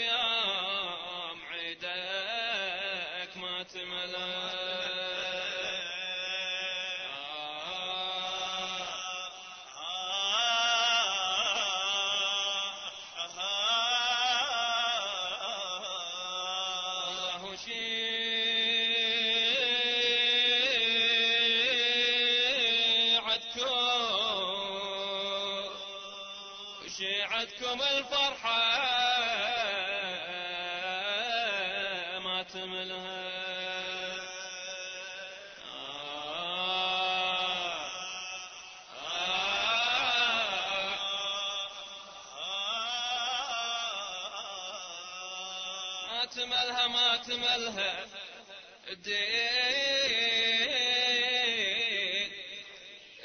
يا عيدك ما تملها الله شيعتكم. شيعتكم ما تملها. ما تملها ما تملها. الدين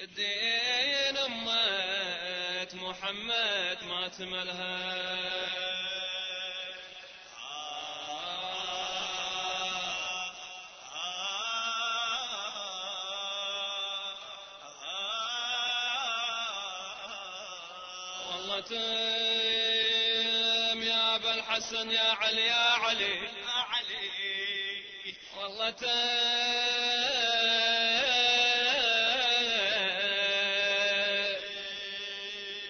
الدين أمة محمد ما تملها. تم يا أبا الحسن يا علي يا علي. والله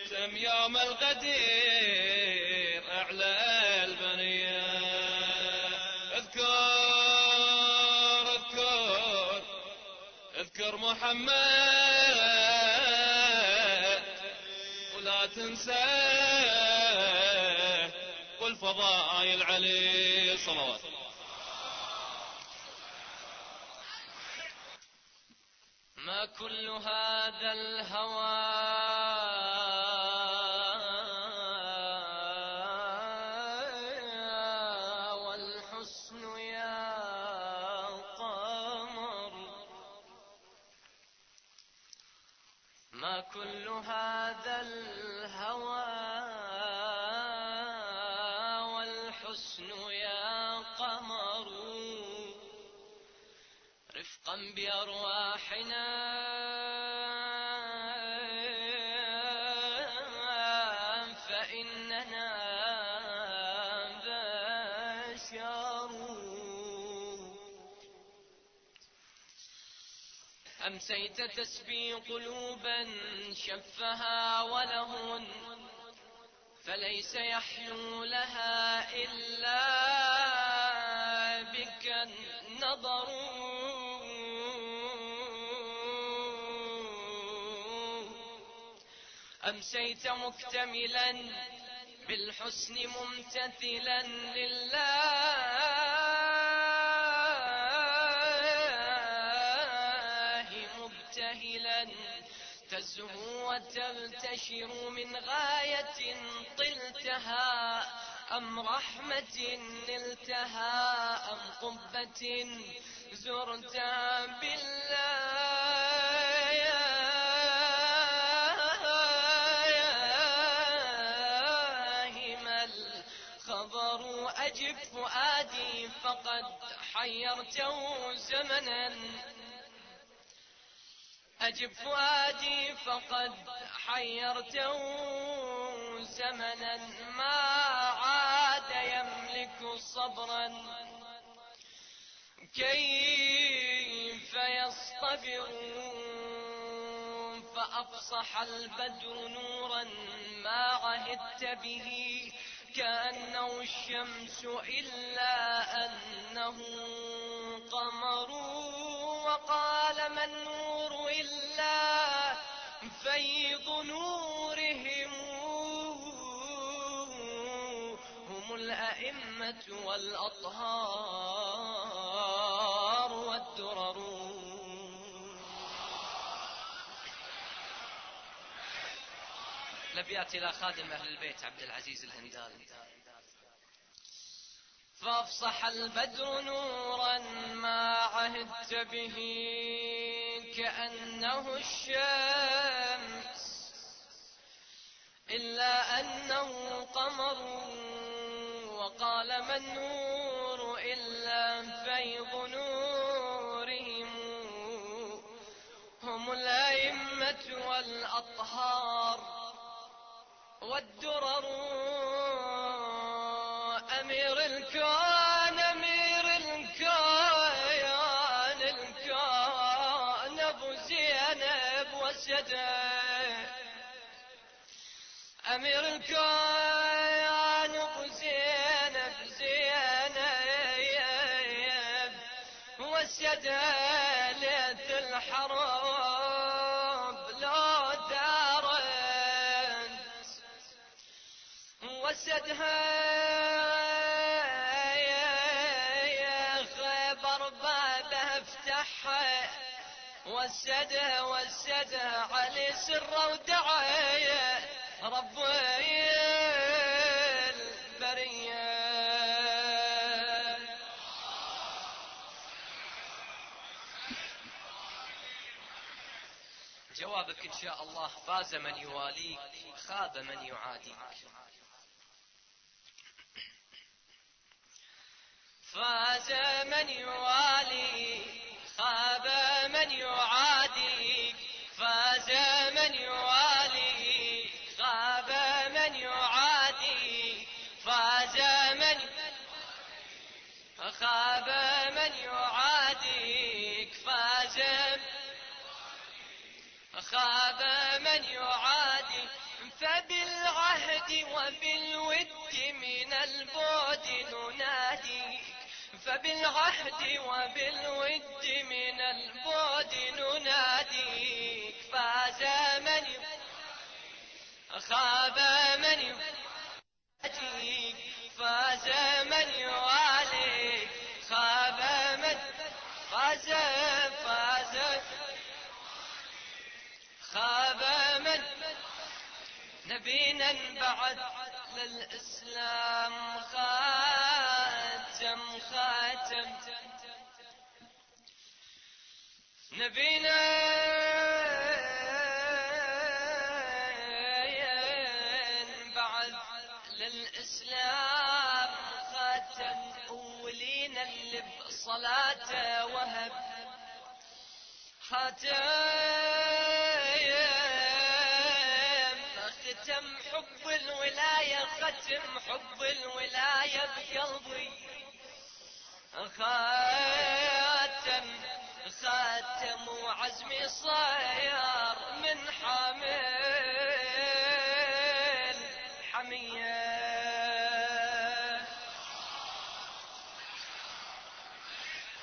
تم يوم القدير أعلى البنية. اذكر اذكر اذكر محمد تنسى قل فضائل عليه صلوات ما كل هذا الهوى ما كل هذا الهوى والحسن يا قمر. رفقا بأرواحنا أمسيت تسبي قلوبا شفها ولهن فليس يحلو لها إلا بك النظر. أمسيت مكتملا بالحسن ممتثلا لله. تزهو وتبتشر من غاية طلتها أم رحمة نلتها أم قبة زرتها بالله. الخبر أجب فؤادي فقد حيرته زمنا. أجب فؤادي فقد حيرته زمنا ما عاد يملك صبرا. كيف يصطبر فأفصح البدر نورا ما عهدت به كأنه الشمس إلا أنه قمر. وقال ما النور إلا فيض نورهم. هم الأئمة والأطهار والدرر. الأبيات إلى خادم أهل البيت عبد العزيز الهندالي فافصح البدر نورا ما عهدت به كأنه الشمس. إلا أنه قمر فقال ما النور إلا فيض نورهم. هم الأئمة والأطهار والدرر أمير الكون أمير الكون الكون أبو زينب وسده أمير الكون أبو زينب زينب وسده ليث الحرب لو دارت وسدها وسدها وسدها علي سره ودعايا ربي البرية. جوابك إن شاء الله فاز من يواليك خاب من يعاديك. فاز من يواليك. خاب من يعاديك فاز من يواليك خاب من يعاديك فاز من خاب من يعاديك فاز خاب من يعادي. فبالعهد وبالود من البعد نناديك فبالعهد وبالود من البعد نناديك فاز من خاب من يعاديك فاز من يواليك خاب من فاز فاز خاب من نبينا بعد. للإسلام خاتم خاتم. نبينا بعد. للإسلام خاتم أولين اللي بصلاته وهب. ختم حب الولاية ختم حب الولاية بقلبي. خاتم خاتم وعزمي صاير من حامل حمية.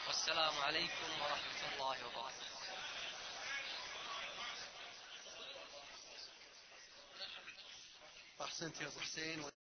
والسلام عليكم ورحمة الله وبركاته. أحسنت يا أبو حسين